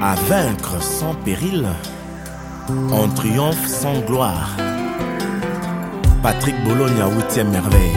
à vaincre sans péril, en triomphe sans gloire. Patrick Bologna, huitième merveille.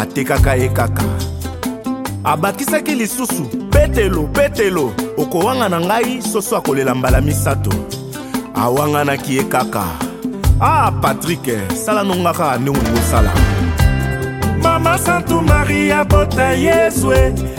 atekaka ye kaka abakisaki lisusu petelo petelo okowanga na ngai soso akolela mbala misato awanganaki ye kaka ah patrik sala nonga kaka ndenge olingi osala mama santu maria bota yezue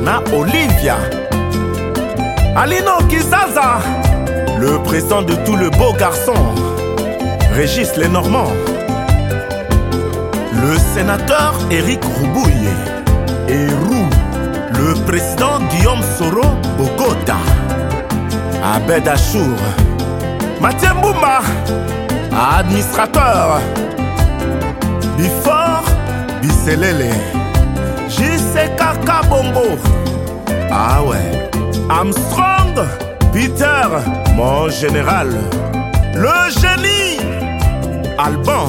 na Olivia Alino Kizaza le présent de tout le beau garçon Régis les Normands le sénateur Eric Roubouye et Roux le président Guillaume Soro Bogota Abed Achour Mathieu Mboumba administrateur Bifort Biselele jisekaka bongo awe ah amstrong peter mon général le génie alban